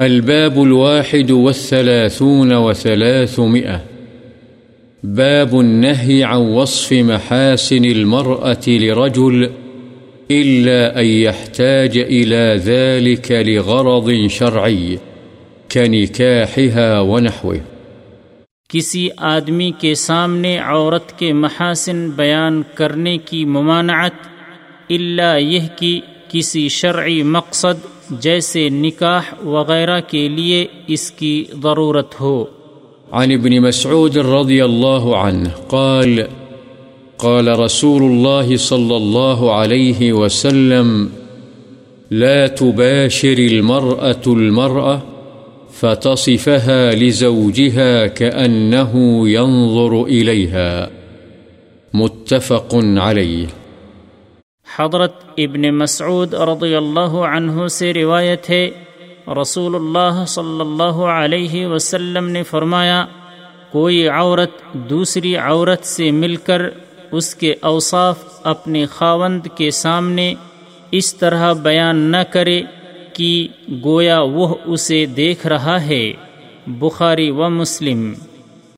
الباب الواحد والثلاثون وثلاثمئة باب النهي عن وصف محاسن المرأة لرجل إلا أن يحتاج إلى ذلك لغرض شرعي كنكاحها ونحوه. کسی آدمی کے سامنے عورت کے محاسن بیان کرنے کی ممانعت اللہ یہ کہ کسی شرعی مقصد جیسے نکاح وغیرہ کے لیے اس کی ضرورت ہو۔ عن ابن مسعود رضي الله عنه قال قال رسول الله صلى الله عليه وسلم، لا تباشر المرأة المرأة فتصفها لزوجها كأنه ينظر إليها، متفق عليه حضرت ابن مسعود رضی اللہ عنہ سے روایت ہے رسول اللہ صلی اللہ علیہ وسلم نے فرمایا، کوئی عورت دوسری عورت سے مل کر اس کے اوصاف اپنے خاوند کے سامنے اس طرح بیان نہ کرے کہ گویا وہ اسے دیکھ رہا ہے۔ بخاری و مسلم